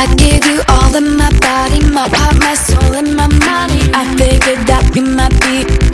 I give you all of my body, my heart, my soul, and my money. I figured that we might be